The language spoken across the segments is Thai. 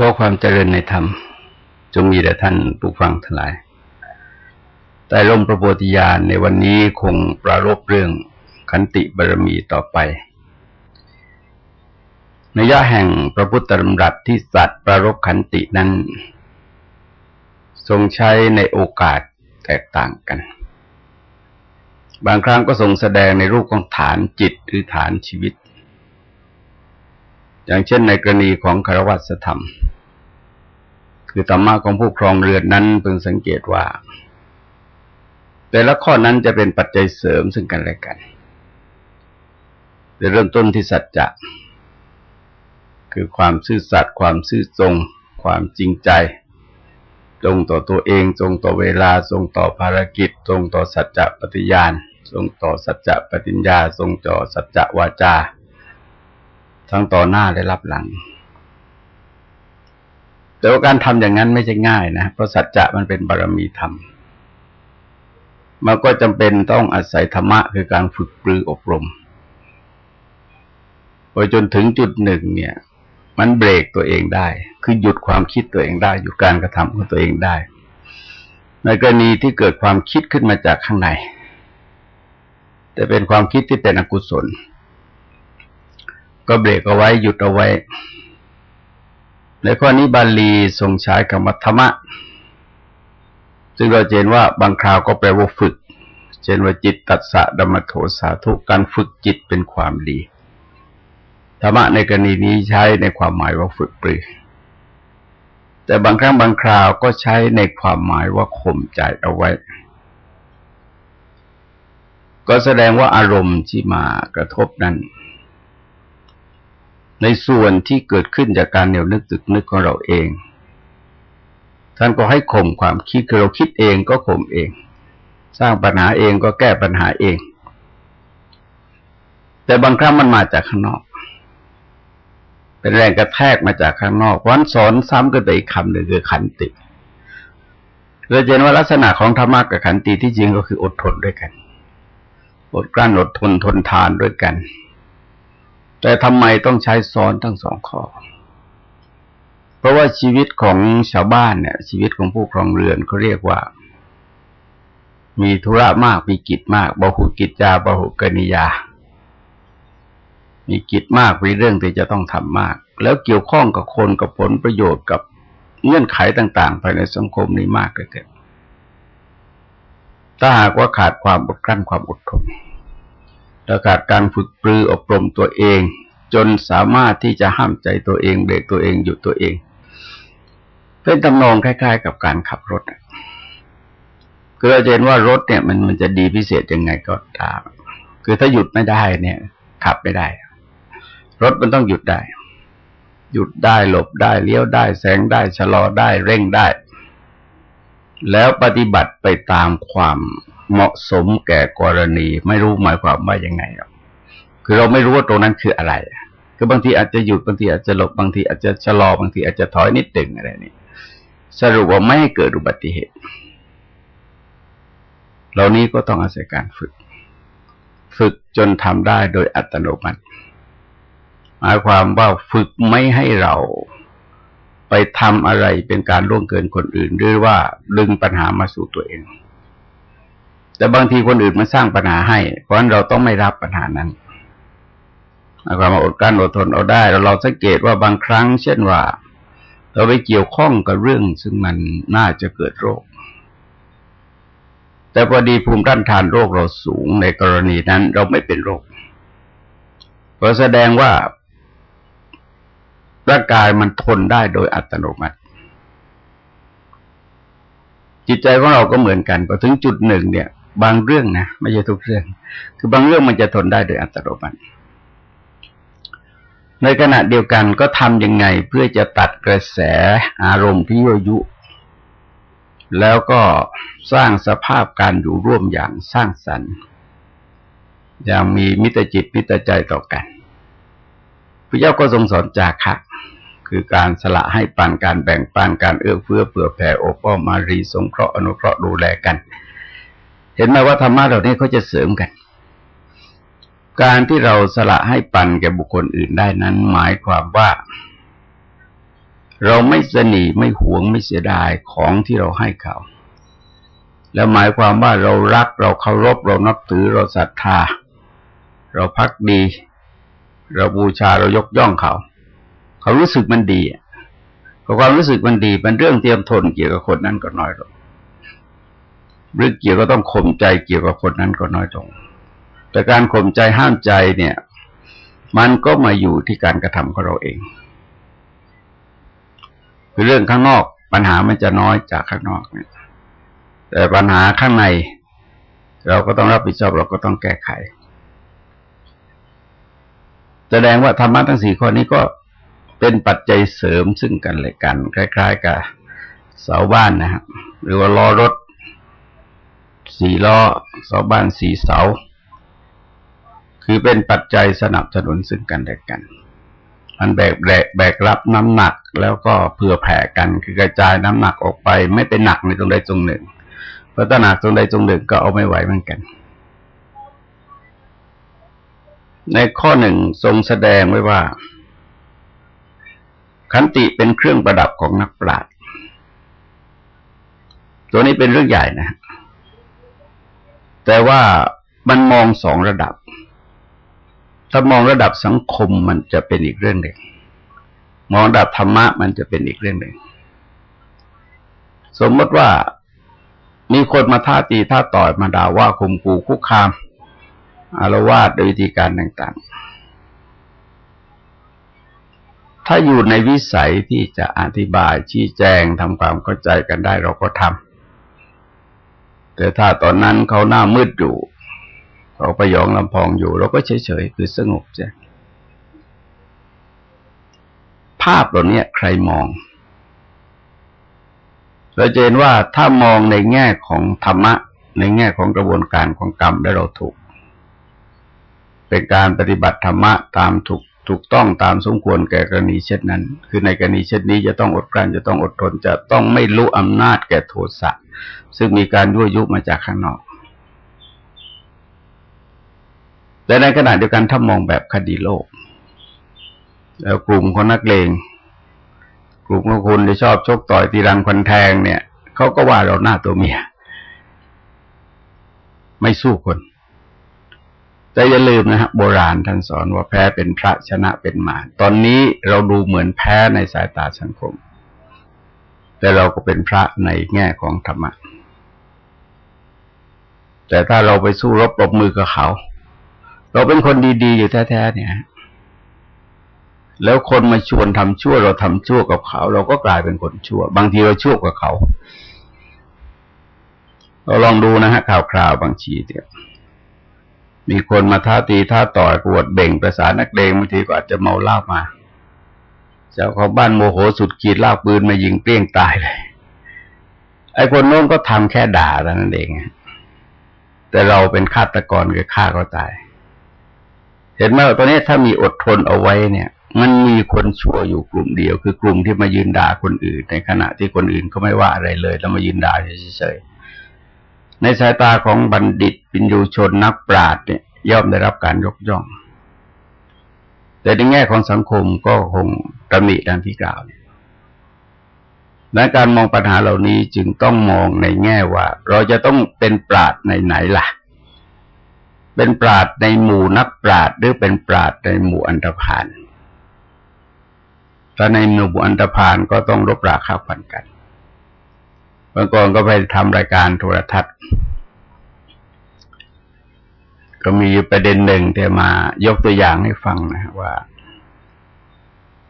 ขอความเจริญในธรรม จงมีแด่ท่านผู้ฟังทั้งหลายแต่ลมประโพธิญาณในวันนี้คงประรบเรื่องขันติบารมีต่อไปในยะแห่งพระพุทธธรรมรัตที่สัตว์ประรบขันตินั้น ทรงใช้ในโอกาสแตกต่างกัน บางครั้งก็ทรงแสดงในรูปของฐานจิตหรือฐานชีวิต อย่างเช่นในกรณีของคารวัสธรรม คือธรรมะของผู้ครองเรือนนั้นเพิ่งสังเกตว่า แต่ละข้อนั้นจะเป็นปัจจัยเสริมซึ่งกันและกันจะเริ่มต้นที่สัจจะคือความซื่อสัตย์ความซื่อตรง ความจริงใจ ตรงต่อตัวเอง ตรงต่อเวลา ตรงต่อภารกิจ ตรงต่อสัจจะปฏิญาณ ตรงต่อสัจจะปฏิญญา ตรงต่อสัจจะวาจา ทั้งต่อหน้าและรับหลัง แต่ว่าการทำอย่างนั้นไม่ใช่ง่ายนะเพราะสัจจะมันเป็นบารมีธรรมมันก็จำเป็นต้องอาศัยธรรมะคือการฝึกปรืออบรมพอจนถึงจุดหนึ่งเนี่ย มันเบรกตัวเองได้ คือหยุดความคิดตัวเองได้ หยุดการกระทำของตัวเองได้ ในกรณีที่เกิดความคิดขึ้นมาจากข้างใน แต่เป็นความคิดที่เป็นอกุศล ก็เบรกเอาไว้หยุดเอาไว้ ในข้อนี้บาลีทรงใช้คำว่าธรรมะ ซึ่งเราเห็นว่าบางคราวก็แปลว่าฝึก เช่นว่าจิตตัสสะดัมโทสาทุการฝึกจิตเป็นความดีธรรมะในกรณีนี้ใช้ในความหมายว่าฝึกปรือ แต่บางครั้งบางคราวก็ใช้ในความหมายว่าข่มใจเอาไว้ ก็แสดงว่าอารมณ์ที่มากระทบนั้น ในส่วนที่เกิดขึ้นจากการเหนียวนึกตึกนึกของเราเอง ท่านก็ให้ข่มความคิดคือเราคิดเองก็ข่มเอง สร้างปัญหาเองก็แก้ปัญหาเอง แต่บางครั้งมันมาจากข้างนอก เป็นแรงกระแทกมาจากข้างนอกวันสอนซ้ำกันไปอีกคำหนึ่งคือขันติเราเห็นว่าลักษณะของธรรมะกับขันติที่จริงก็คืออดทนด้วยกัน อดกลั้นอดทนทนทานด้วยกัน แต่ทำไมต้องใช้ซ้อนทั้งสองข้อ เพราะว่าชีวิตของชาวบ้านเนี่ย ชีวิตของผู้ครองเรือนเขาเรียกว่า มีธุระมากมีกิจมากบาหุกิจจาบาหุกนิยา มีกิจมากมีเรื่องที่จะต้องทำมาก แล้วเกี่ยวข้องกับคนกับผลประโยชน์กับเงื่อนไขต่าง ๆ ภายในสังคมนี้มากเลยเกินถ้าหากว่าขาดความอดกลั้นความอดทน และขาดการฝึกปรืออบรมตัวเอง จนสามารถที่จะห้ามใจตัวเองเบรกตัวเองหยุดตัวเอง เป็นตำนองคล้าย ๆ กับการขับรถคือเราเห็นว่ารถเนี่ยมันมันจะดีพิเศษยังไงก็ตาม คือถ้าหยุดไม่ได้เนี่ย ขับไม่ได้ รถมันต้องหยุดได้ หยุดได้หลบได้เลี้ยวได้แสงได้ชะลอได้เร่งได้ แล้วปฏิบัติไปตามความ เหมาะสมแก่กรณี ไม่รู้หมายความว่ายังไงหรอกคือเราไม่รู้ว่าตรงนั้นคืออะไรคือบางทีอาจจะหยุดบางทีอาจจะหลบบางทีอาจจะชะลอบางทีอาจจะถอยนิดหนึ่งอะไรนี่สรุปว่าไม่ให้เกิดอุบัติเหตุ เหล่านี้ก็ต้องอาศัยการฝึก ฝึกจนทำได้โดยอัตโนมัติ หมายความว่าฝึกไม่ให้เราไปทำอะไรเป็นการล่วงเกินคนอื่น หรือว่าดึงปัญหามาสู่ตัวเอง แต่บางทีคนอื่นมาสร้างปัญหาให้ เพราะฉะนั้นเราต้องไม่รับปัญหานั้นหมาความอดกั้นอดทนเอาได้เราเราสังเกตว่าบางครั้ง เช่นว่า เราไปเกี่ยวข้องกับเรื่องซึ่งมันน่าจะเกิดโรค แต่พอดีภูมิต้านทานโรคเราสูงในกรณีนั้นเราไม่เป็นโรคก็แสดงว่าร่างกายมันทนได้โดยอัตโนมัติ จิตใจของเราก็เหมือนกันพอถึงจุดหนึ่งเนี่ย บางเรื่องนะไม่ใช่ทุกเรื่อง คือบางเรื่องมันจะทนได้โดยอัตโนมัติในขณะเดียวกันก็ทำยังไงเพื่อจะตัดกระแสอารมณ์พิโยยุ แล้วก็สร้างสภาพการอยู่ร่วมอย่างสร้างสรรค์ อย่างมีมิตรจิตมิตรใจต่อกันพระเจ้าก็ทรงสอนจากค่ะคือการสละให้ปันการแบ่งปันการเอื้อเฟื้อเผื่อแผ่โอป้อมารีสงเคราะห์อนุเคราะห์ดูแลกัน เห็นไหมว่าธรรมะเหล่านี้เขาจะเสริมกัน การที่เราสละให้ปันแก่บุคคลอื่นได้นั้น หมายความว่า เราไม่สนีไม่หวงไม่เสียดายของที่เราให้เขา แล้วหมายความว่าเรารักเราเคารพเรานับถือเราศรัทธา เราพักดี เราบูชาเรายกย่องเขา เขารู้สึกมันดีพอความรู้สึกมันดีเป็นเรื่องเตรียมทนเกี่ยวกับคนนั้นก็น้อยลง หรือเกี่ยวก็ต้องข่มใจเกี่ยวกับคนนั้นก็น้อยลง แต่การข่มใจห้ามใจเนี่ย มันก็มาอยู่ที่การกระทำของเราเองคือเรื่องข้างนอกปัญหามันจะน้อยจากข้างนอกเนี่ยแต่ปัญหาข้างใน เราก็ต้องรับผิดชอบเราก็ต้องแก้ไข แสดงว่าธรรมะทั้งสี่ข้อนี้ก็เป็นปัจจัยเสริมซึ่งกันและกัน คล้าย ๆ กับเสาบ้านนะครับหรือว่าล้อรถ สี่ล้อเสาบ้านสี่เสา คือเป็นปัจจัยสนับสนุนซึ่งกันและกัน มันแบกแบกแบกรับน้ำหนักแล้วก็เผื่อแผ่กันคือกระจายน้ำหนักออกไป ไม่เป็นหนักในตรงใดตรงหนึ่ง เพราะถ้าหนักตรงใดตรงหนึ่งก็เอาไม่ไหวเหมือนกัน ในข้อหนึ่งทรงแสดงไว้ว่า ขันติเป็นเครื่องประดับของนักปราชญ์ตัวนี้เป็นเรื่องใหญ่นะ แต่ว่ามันมองสองระดับ ถ้ามองระดับสังคมมันจะเป็นอีกเรื่องหนึ่ง มองระดับธรรมะมันจะเป็นอีกเรื่องหนึ่ง สมมติว่ามีคนมาท่าตีท่าต่อยมาด่าว่าข่มขู่คุกคาม อารวาสโดยวิธีการต่าง ๆ ถ้าอยู่ในวิสัยที่จะอธิบายชี้แจงทำความเข้าใจกันได้เราก็ทำ แต่ถ้าตอนนั้นเขาหน้ามืดอยู่เขาประยองลำพองอยู่ เราก็เฉยๆคือสงบใจภาพเหล่านี้ใครมองเราจะเห็นว่าถ้ามองในแง่ของธรรมะ ในแง่ของกระบวนการของกรรมได้เราถูก เป็นการปฏิบัติธรรมะตามถูกถูกต้องตามสมควรแก่กรณีเช่นนั้น คือในกรณีเช่นนี้จะต้องอดกลั้นจะต้องอดทนจะต้องไม่รู้อำนาจแก่โทสะ ซึ่งมีการยั่วยุมาจากข้างนอกแต่ในขณะเดียวกันถ้ามองแบบคดีโลก แล้วกลุ่มคนนักเลงกลุ่มของคุณที่ชอบชกต่อยตีรังควันแทงเนี่ยเขาก็ว่าเราหน้าตัวเมีย ไม่สู้คน แต่อย่าลืมนะฮะโบราณท่านสอนว่าแพ้เป็นพระชนะเป็นมารตอนนี้เราดูเหมือนแพ้ในสายตาสังคม แต่เราก็เป็นพระในแง่ของธรรมะ แต่ถ้าเราไปสู้รบปรบมือกับเขา เราเป็นคนดีๆอยู่แท้ๆเนี่ย แล้วคนมาชวนทำชั่ว เราทำชั่วกับเขา เราก็กลายเป็นคนชั่ว บางทีเราชั่วกับเขา เราลองดูนะฮะข่าวคราวบางทีเนี่ยมีคนมาท้าตีท้าต่อยกวดเบ่งประสานนักเลงบางทีก็อาจจะเมาเหล้ามา เจ้าของบ้านโมโหสุดขีดลากปืนมายิงเปรี้ยงตายเลย ไอ้คนโน้นก็ทำแค่ด่าแต่นั้นเองแต่เราเป็นฆาตกรก็ฆ่าก็ตาย เห็นไหมตอนนี้ถ้ามีอดทนเอาไว้เนี่ย มันมีคนชั่วอยู่กลุ่มเดียว คือกลุ่มที่มายืนด่าคนอื่น ในขณะที่คนอื่นก็ไม่ว่าอะไรเลยแล้วมายืนด่าเฉยๆในสายตาของบัณฑิตปิญญูชนนักปราชญ์เนี่ย ย่อมได้รับการยกย่องแต่ในแง่ของสังคมก็คง ตำหนิดังที่กล่าวเนี่ยและการมองปัญหาเหล่านี้จึงต้องมองในแง่ว่า เราจะต้องเป็นปราดในไหนล่ะ เป็นปราดในหมู่นักปราดหรือเป็นปราดในหมู่อันธพาลถ้าในหมู่อันธพาลก็ต้องรบราคาพันกันบางก่อนก็ไปทำรายการโทรทัศน์ ก็มีประเด็นหนึ่งที่มายกตัวอย่างให้ฟังนะว่า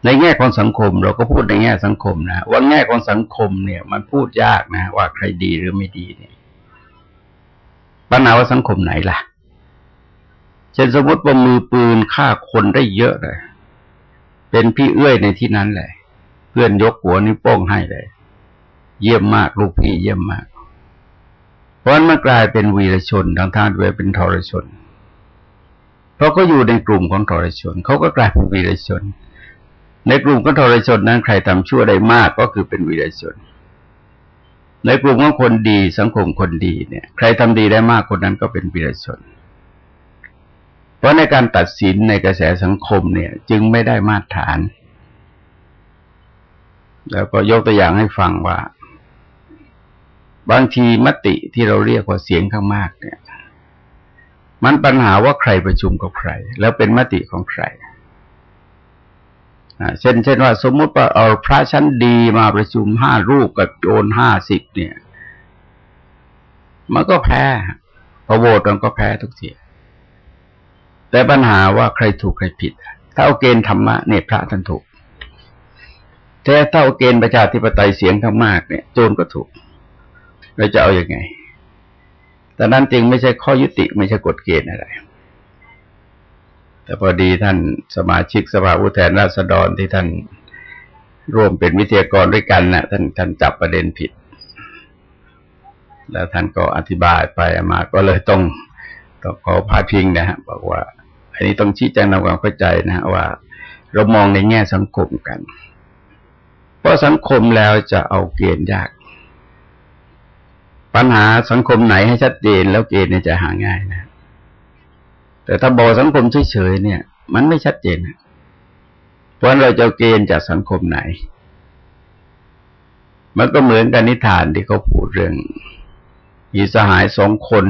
ในแง่ของสังคมเราก็พูดในแง่สังคมนะว่าแง่ของสังคมเนี่ย มันพูดยากนะ ว่าใครดีหรือไม่ดีเนี่ยปัญหาว่าสังคมไหนล่ะ เช่นสมมติว่ามือปืนฆ่าคนได้เยอะเลย เป็นพี่เอื้อยในที่นั้นแหละ เพื่อนยกหัวนิ้วโป้งให้เลย เยี่ยมมากลูกพี่เยี่ยมมาก เพราะนั้นมันกลายเป็นวีรชนทางทางด้วยเป็นทรชน เพราะก็อยู่ในกลุ่มของทรชนเขาก็กลายเป็นวีรชน ในกลุ่มของทรชนนั้นใครทำชั่วได้มากก็คือเป็นวีรชน ในกลุ่มของคนดีสังคมคนดีเนี่ย ใครทำดีได้มากคนนั้นก็เป็นวีรชน เพราะในการตัดสินในกระแสสังคมเนี่ย จึงไม่ได้มาตรฐาน แล้วก็ยกตัวอย่างให้ฟังว่า บางทีมติที่เราเรียกว่าเสียงข้างมากเนี่ย มันปัญหาว่าใครประชุมกับใคร แล้วเป็นมติของใคร เช่น เช่นว่าสมมุติว่าเอาพระชั้นดีมาประชุมห้ารูปกับโจรห้าสิบเนี่ย มันก็แพ้พอโหวตมันก็แพ้ทุกทีแต่ปัญหาว่าใครถูกใครผิด ถ้าเอาเกณฑ์ธรรมะเนี่ยพระท่านถูกแต่ถ้าเอาเกณฑ์ประชาธิปไตยเสียงข้างมากเนี่ยโจรก็ถูกเราจะเอาอยัางไงแต่นั้นจริงไม่ใช่ข้อยุติไม่ใช่กฎเกณฑ์อะไร แต่พอดีท่านสมาชิกสภาผู้แทนราษฎรที่ท่านร่วมเป็นวิทยากรด้วยกันนะ่ะ ท่านท่านจับประเด็นผิด แล้วท่านก็อธิบายไปมาก็เลยต้องต้องขอพาพิงนะฮะบอกว่า อันนี้ต้องชี้แจงทำความเข้าใจนะว่า เรามองในแง่สังคมกัน เพราะสังคมแล้วจะเอาเกณฑ์ยาก ปัญหาสังคมไหนให้ชัดเจนแล้วเกณฑ์เนี่ยจะหาง่ายนะ แต่ถ้าบอกสังคมเฉยๆเนี่ย มันไม่ชัดเจนเพราะเราจะเกณฑ์จากสังคมไหน มันก็เหมือนกันนิทานที่เขาพูดเรื่องมีสหายสองคน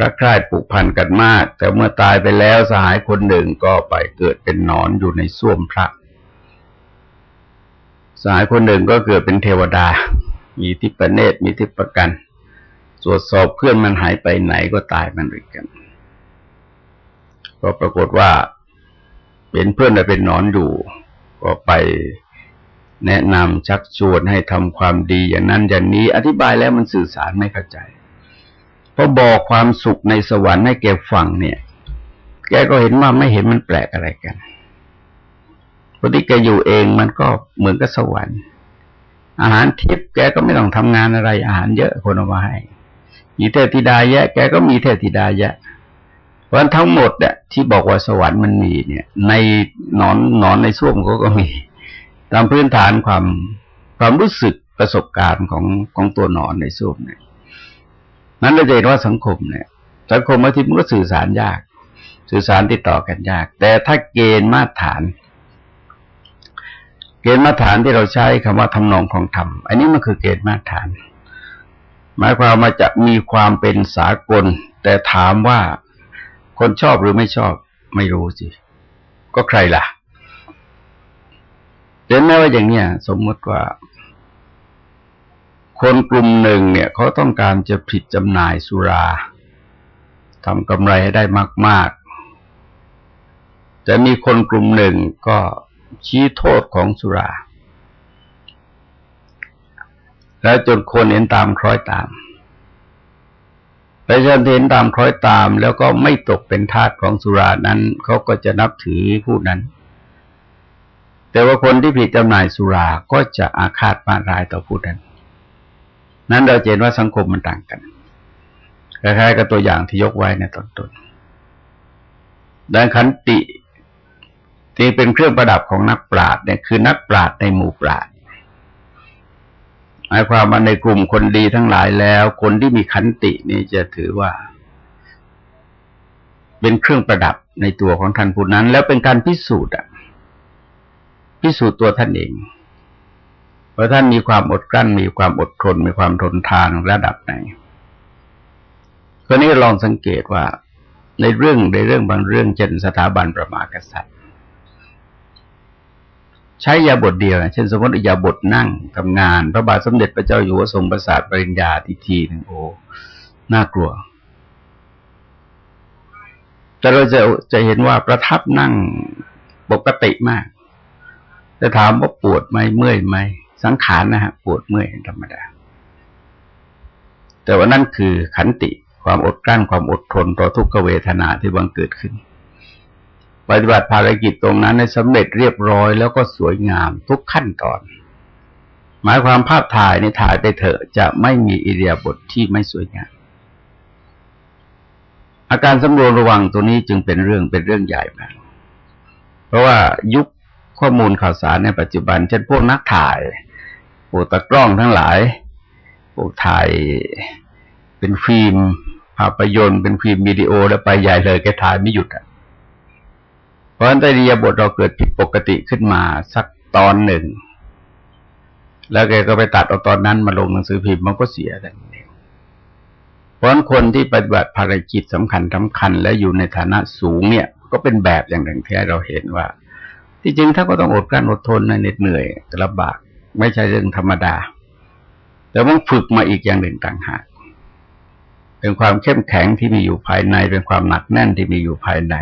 รักใคร่ผูกพันกันมาก แต่เมื่อตายไปแล้วสหายคนหนึ่งก็ไปเกิดเป็นนอนอยู่ในส้วมพระสหายคนหนึ่งก็เกิดเป็นเทวดา มีทิพเนตรมีทิพกันตรวจสอบเพื่อนมันหายไปไหนก็ตายมันด้วยกัน ก็ปรากฏว่าเป็นเพื่อนแต่เป็นนอนอยู่ ก็ไปแนะนำชักชวนให้ทำความดีอย่างนั้นอย่างนี้ อธิบายแล้วมันสื่อสารไม่เข้าใจพอบอกความสุขในสวรรค์ให้แกฟังเนี่ย แกก็เห็นว่าไม่เห็นมันแปลกอะไรกันพอที่แกอยู่เองมันก็เหมือนกับสวรรค์ อาหารทิพย์แกก็ไม่ต้องทำงานอะไรอาหารเยอะคนเอามาให้มีเทพธิดาแยะ แกก็มีเทพธิดาแยะ เพราะทั้งหมดเนี่ยที่บอกว่าสวรรค์มันมีเนี่ย ในนอนนอนในส้วมเขาก็มี ตามพื้นฐานความความรู้สึกประสบการณ์ของของตัวนอนในส้วมเนี่ยนั้นเราจะเห็นว่าสังคมเนี่ย สังคมบางทีมันก็สื่อสารยาก สื่อสารติดต่อกันยาก แต่ถ้าเกณฑ์มาตรฐาน เกณฑ์มาตรฐานที่เราใช้คำว่าทำนองของธรรม อันนี้มันคือเกณฑ์มาตรฐาน หมายความมาจะมีความเป็นสากล แต่ถามว่า คนชอบหรือไม่ชอบ ไม่รู้สิ ก็ใครล่ะเห็นไหมว่าอย่างเนี้ยสมมติว่า คนกลุ่มหนึ่งเนี่ยเขาต้องการจะผิดจำหน่ายสุราทำกำไรให้ได้มาก ๆ แต่มีคนกลุ่มหนึ่งก็ชี้โทษของสุรา แล้วจนคนเห็นตามคล้อยตาม ประชาชนเห็นตามคล้อยตามแล้วก็ไม่ตกเป็นทาสของสุรานั้นเขาก็จะนับถือผู้นั้น แต่ว่าคนที่ผิดจำหน่ายสุราก็จะอาฆาตมาร้ายต่อผู้นั้น นั้นเราเห็นว่าสังคมมันต่างกันคล้ายๆกับตัวอย่างที่ยกไว้ในตอนต้นดังขันติที่เป็นเครื่องประดับของนักปราชญ์เนี่ยคือนักปราชญ์ในหมู่ปราชญ์ หมายความว่าในกลุ่มคนดีทั้งหลายแล้ว คนที่มีขันตินี่จะถือว่า เป็นเครื่องประดับในตัวของท่านผู้นั้น แล้วเป็นการพิสูจน์อะพิสูจน์ตัวท่านเองพราท่านมีความอดกลั้น มีความอดทน มีความทนทานระดับไหนคราวนี้ลองสังเกตว่า ในเรื่องในเรื่องบางเรื่องเช่นสถาบันประมากษัตริย์ ช้ยาบทเดียวเช่นสมมติยาบทนั่งทำงาน พระบาทสมเด็จพระเจ้าอยู่หัวทรงประสาทปริญญาทีทีหนึ่งโอ้น่ากลัว แต่เราจะจะเห็นว่าประทับนั่งปกติมากจะถามว่าปวดไหมเมื่อยไหมสังขารนะฮะปวดเมื่อยธรรมดา แต่ว่านั่นคือขันติความอดกลั้นความอดทนต่อทุกขเวทนาที่บังเกิดขึ้น ปฏิบัติภารกิจตรงนั้นในสำเร็จเรียบร้อยแล้วก็สวยงามทุกขั้นตอน หมายความภาพถ่ายในถ่ายไปเถอะจะไม่มีอิเดียบทที่ไม่สวยงาม อาการสำรวมระวังตัวนี้จึงเป็นเรื่องเป็นเรื่องใหญ่มากเพราะว่ายุคข้อมูลข่าวสารในปัจจุบัน เช่นพวกนักถ่ายพวกตะกล้องทั้งหลายพวกถ่ายเป็นฟิล์มภาพยนตร์เป็นฟิล์มวิดีโอแล้วไปใหญ่เลยแกถ่ายไม่หยุดอะ เพราะฉะนั้นตรียบทเราเกิดผิดปกติขึ้นมาสักตอนหนึ่ง แล้วแกก็ไปตัดเอาตอนนั้นมาลงหนังสือพิมพ์มันก็เสียแต่เองเพราะคนที่ปฏิบัติภารกิจสำคัญสาคัญ และอยู่ในฐานะสูงเนี่ย ก็เป็นแบบอย่างหนึ่งที่เราเห็นว่า ที่จริงถ้าก็ต้องอดกลั้นอดทนในเหน็ดเหนื่อยลำบากไม่ใช่เรื่องธรรมดา แต่ต้องฝึกมาอีกอย่างหนึ่งต่างหากเป็นความเข้มแข็งที่มีอยู่ภายในเป็นความหนักแน่นที่มีอยู่ภายใน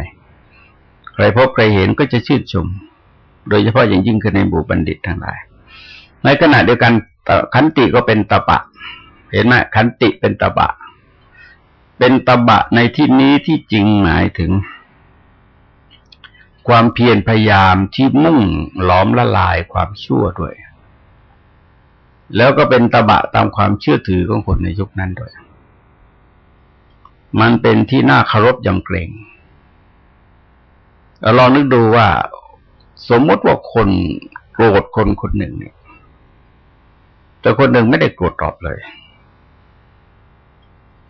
ใครพบใครเห็นก็จะชื่นชม โดยเฉพาะอย่างยิ่งคือในบุบัณฑิตทั้งหลาย ในขณะเดียวกันขันติก็เป็นตบะ เห็นไหมขันติเป็นตบะ เป็นตบะในที่นี้ที่จริงหมายถึง ความเพียรพยายามที่มุ่งหลอมละลายความชั่วด้วย แล้วก็เป็นตบะตามความเชื่อถือของคนในยุคนั้นด้วย มันเป็นที่น่าเคารพยำเกรง ลองนึกดูว่า สมมติว่าคนโกรธคนคนหนึ่งเนี่ย แต่คนหนึ่งไม่ได้โกรธตอบเลย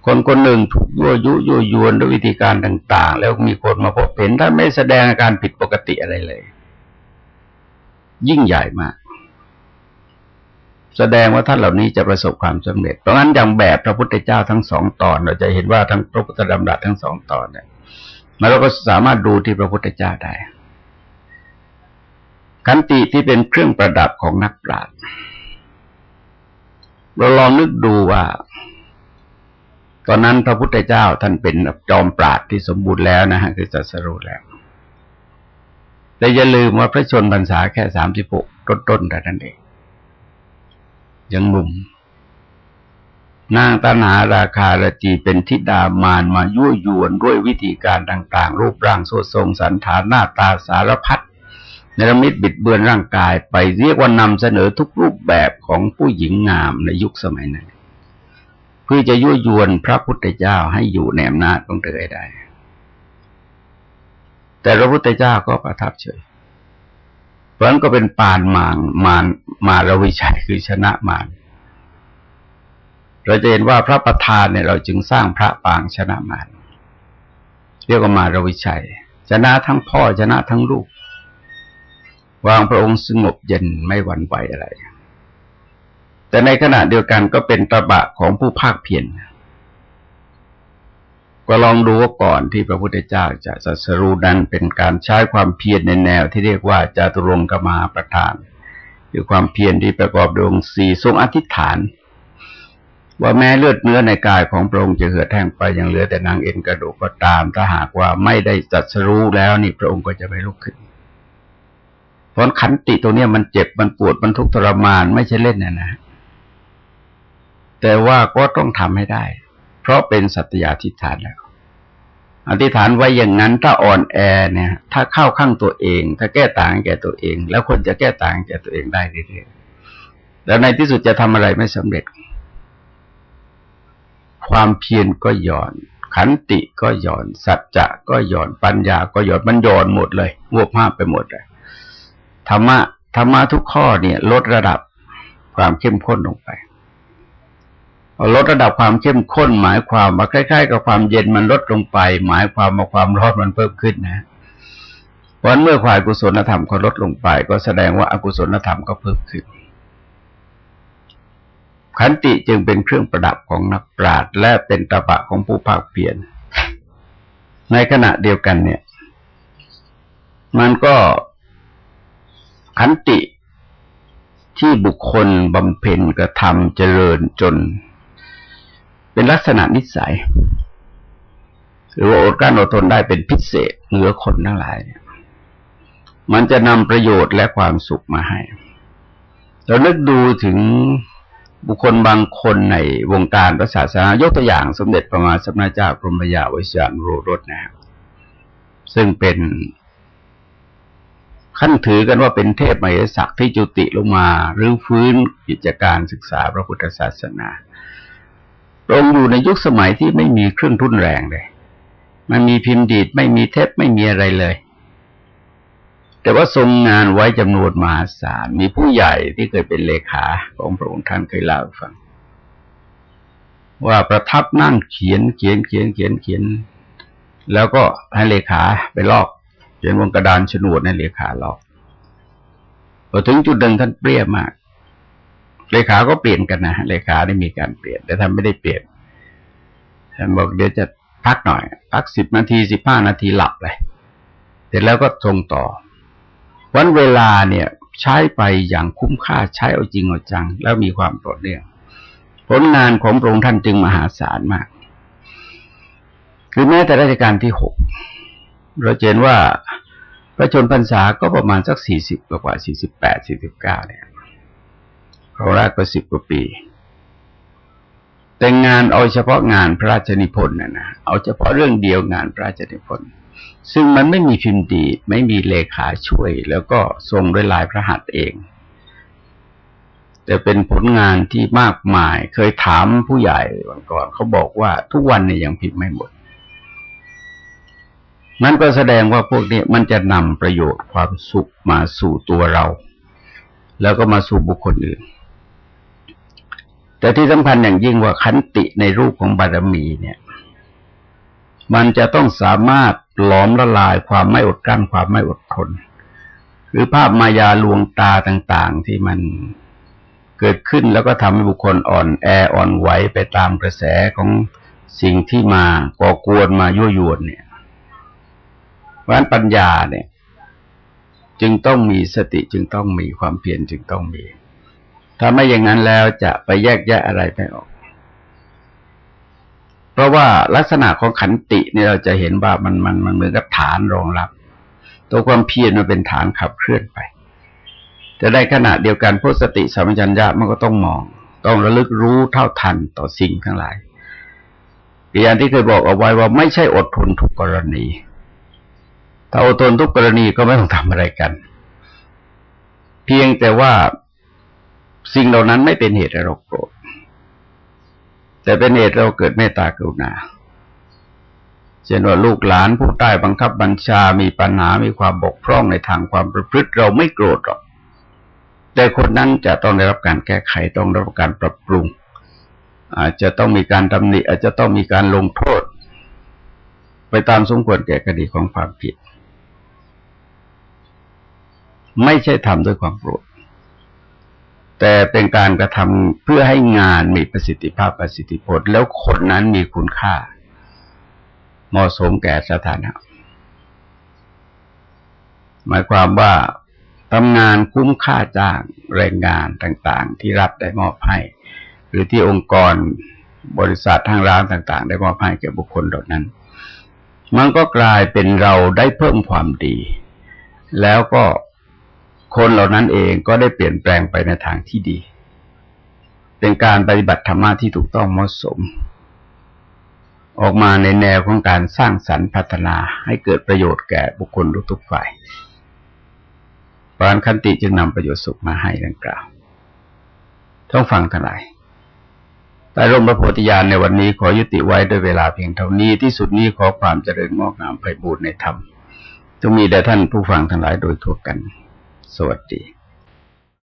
คนคนหนึ่งถูกยั่วยุยั่วยวนด้วยวิธีการต่าง ๆ แล้วมีคนมาพบเห็นท่านไม่แสดงอาการผิดปกติอะไรเลย ยิ่งใหญ่มาก แสดงว่าท่านเหล่านี้จะประสบความสำเร็จเพราะงั้นอย่างแบบพระพุทธเจ้าทั้งสองตอน เราจะเห็นว่าทั้งพระพุทธดำรัสทั้งสองตอนเนี่ย มาเราก็สามารถดูที่พระพุทธเจ้าได้ ขันติที่เป็นเครื่องประดับของนักปราชญ์เราลองนึกดูว่า ตอนนั้นพระพุทธเจ้าท่านเป็นจอมปราดที่สมบูรณ์แล้วนะฮะคือจัสรู้แล้ว แต่อย่าลืมว่าพระชนพรรษาแค่สามสิบหกต้นๆแต่นั้นเองยังหนุ่ม นางตนาราคาระจีเป็นทิดามานมายั่วยวนด้วยวิธีการต่าง ๆ รูปร่างโซทรงสันฐานหน้าตาสารพัดในรมิตบิดเบือนร่างกายไปเรียกว่านำเสนอทุกรูปแบบของผู้หญิงงามในยุคสมัยนั้นเพื่อจะยั่วยวนพระพุทธเจ้าให้อยู่ในอำนาจของเธอได้ แต่พระพุทธเจ้าก็ประทับเฉยเพราะนั้นก็เป็นปานมารมารมารวิชัยคือชนะมาร เราจะเห็นว่าพระประธานเนี่ยเราจึงสร้างพระปางชนะมารเรียกว่ามารวิชัย ชนะทั้งพ่อชนะทั้งลูก วางพระองค์สงบเย็นไม่หวั่นไหวอะไร แต่ในขณะเดียวกันก็เป็นตบะของผู้ภาคเพียรก็ลองดูว่าก่อนที่พระพุทธเจ้าจะสัสรูนั้นเป็นการใช้ความเพียรในแนวที่เรียกว่าจาตุรงกมาประธาน คือความเพียรที่ประกอบดวงสี่ทรงอธิษฐาน ว่าแม้เลือดเนื้อในกายของพระองค์จะเหือดแห้งไปยังเหลือแต่นางเอ็นกระดูกก็ตาม ถ้าหากว่าไม่ได้จัดสรู้แล้วนี่พระองค์ก็จะไม่ลุกขึ้นเพราะขันติตรงนี้มันเจ็บมันปวดมันทุกข์ทรมานไม่ใช่เล่นนะนะ แต่ว่าก็ต้องทำให้ได้ เพราะเป็นสัตยาธิฐานแล้วอธิษฐานไว้อย่างนั้นถ้าอ่อนแอเนี่ย ถ้าเข้าข้างตัวเอง ถ้าแก้ต่างแก่ตัวเอง แล้วคนจะแก้ต่างแก่ตัวเองได้เรื่อยๆแล้วในที่สุดจะทำอะไรไม่สำเร็จ ความเพียรก็หย่อน ขันติก็หย่อน สัจจะก็หย่อนปัญญาก็หย่อนมันหย่อนหมดเลยวัวภาพไปหมดเลยธรรมะธรรมะทุกข้อเนี่ย ลดระดับความเข้มข้นลงไปลดระดับความเข้มข้น หมายความว่าคล้ายๆกับความเย็นมันลดลงไป หมายความว่าความร้อนมันเพิ่มขึ้นนะวันเมื่อควายกุศลธรรมเขาลดลงไป ก็แสดงว่าอากุศลธรรมก็เพิ่มขึ้น ขันติจึงเป็นเครื่องประดับของนักปราชญ์และเป็นตะบะของผู้ภาคเปลี่ยนในขณะเดียวกันเนี่ย มันก็ขันติที่บุคคลบำเพ็ญกระทำเจริญจน เป็นลักษณะนิสัย หรือว่าอดกั้นอดทนได้เป็นพิเศษเหนือคนทั้งหลาย มันจะนำประโยชน์และความสุขมาให้ เรานึกดูถึง บุคคลบางคนในวงการพระศาสนายกตัวอย่างสมเด็จพระมหาสมณเจ้ากรมยาวิชานุโรรสนะครับซึ่งเป็นขั้นถือกันว่าเป็นเทพมเหสักที่จุติลงมาหรือฟื้นกิจการศึกษาพระพุทธศาสนาตรงอยู่ในยุคสมัยที่ไม่มีเครื่องทุนแรงเลย มันมีพิมพ์ดีดไม่มีเทปไม่มีอะไรเลย แต่ว่าทรงงานไว้จำนวนมหาศาลมีผู้ใหญ่ที่เคยเป็นเลขาของพระองค์ท่านเคยเล่าให้ฟัง ว่าประทับนั่งเขียนเขียนเขียนเขียนเขียน แล้วก็ให้เลขาไปลอก เขียนบนกระดานฉนวดในเลขาลอกพอถึงจุดหนึ่งท่านเปรี้ยมาก เลขาก็เปลี่ยนกันนะเลขาได้มีการเปลี่ยน แต่ท่านไม่ได้เปลี่ยนท่านบอกเดี๋ยวจะพักหน่อยพักสิบนาทีสิบห้านาทีหลับเลยเสร็จแล้วก็ทรงต่อ วันเวลาเนี่ยใช้ไปอย่างคุ้มค่าใช้เอาจริงเอาจัง แล้วมีความต่อเนื่องผลงานของพระองค์ท่านจึงมหาศาลมาก คือแม้แต่ราชการที่หกเราเห็นว่าพระชนพรรษาก็ประมาณสักสี่สิบกว่าสี่สิบแปดสี่สิบเก้าเนี่ยเขาแรกก็สิบกว่าปี แต่งานเอาเฉพาะงานพระราชนิพนธ์นะนะเอาเฉพาะเรื่องเดียวงานพระราชนิพนธ์ ซึ่งมันไม่มีพิมพ์ดีไม่มีเลขาช่วย แล้วก็ทรงด้วยลายพระหัตถ์เอง แต่เป็นผลงานที่มากมาย เคยถามผู้ใหญ่วันก่อนเขาบอกว่าทุกวันเนี่ยยังพิมพ์ไม่หมด นั่นก็แสดงว่าพวกนี้มันจะนำประโยชน์ความสุขมาสู่ตัวเรา แล้วก็มาสู่บุคคลอื่น แต่ที่สำคัญอย่างยิ่งว่าขันติในรูปของบารมีเนี่ย มันจะต้องสามารถหลอมละลายความไม่อดกลั้นความไม่อดทนหรือภาพมายาลวงตาต่าง ๆ ที่มันเกิดขึ้นแล้วก็ทำให้บุคคลอ่อนแออ่อนไหวไปตามกระแสของสิ่งที่มาก่อกวนมายั่วยวนเนี่ยเพราะนั้นปัญญาเนี่ย จึงต้องมีสติจึงต้องมีความเพียรจึงต้องมี ถ้าไม่อย่างนั้นแล้วจะไปแยกแยะอะไรไม่ออก เพราะว่าลักษณะของขันติเนี่ยเราจะเห็นว่ามันมันมันเหมือนกับฐานรองรับ ตัวความเพียรมันเป็นฐานขับเคลื่อนไป แต่ได้ขณะเดียวกันพุทสติสัมปชัญญะมันก็ต้องมอง ต้องระลึกรู้เท่าทันต่อสิ่งทั้งหลายอย่างที่เคยบอกเอาไว้ว่าไม่ใช่อดทนทุกกรณี ถ้าอดทนทุกกรณีก็ไม่ต้องทำอะไรกัน เพียงแต่ว่าสิ่งเหล่านั้นไม่เป็นเหตุให้เราโกรธ แต่เป็นเหตุเราเกิดเมตตากรุณาเช่นว่าลูกหลานผู้ใต้บังคับบัญชา มีปัญหา มีความบกพร่องในทางความประพฤติเราไม่โกรธหรอก แต่คนนั้นจะต้องได้รับการแก้ไข ต้องได้รับการปรับปรุง อาจจะต้องมีการตำหนิ อาจจะต้องมีการลงโทษ ไปตามสมควรแก่คดีของความผิด ไม่ใช่ทำด้วยความโกรธ แต่เป็นการกระทำเพื่อให้งานมีประสิทธิภาพประสิทธิผล แล้วคนนั้นมีคุณค่า เหมาะสมแก่สถานะ หมายความว่าทำงานคุ้มค่าจ้างแรงงานต่างๆ ที่รัฐได้มอบให้ หรือที่องค์กรบริษัททางร้านต่าง ๆ ได้มอบให้แก่บุคคลเหล่านั้น มันก็กลายเป็นเราได้เพิ่มความดี แล้วก็ คนเหล่านั้นเองก็ได้เปลี่ยนแปลงไปในทางที่ดี เป็นการปฏิบัติธรรมะที่ถูกต้องเหมาะสม ออกมาในแนวของการสร้างสรรค์พัฒนาให้เกิดประโยชน์แก่บุคคลทุกฝ่ายปานคันติจึงนำประโยชน์สุขมาให้ดังกล่าวต้องฟังทั้งหลายแต่ร่มพระโพธิญาณในวันนี้ขอยุติไว้ด้วยเวลาเพียงเท่านี้ที่สุดนี้ขอความเจริญงอกงามไปบูรณนธรรมจงมีแด่ท่านผู้ฟังทั้งหลายโดยทั่วกัน สวัสดี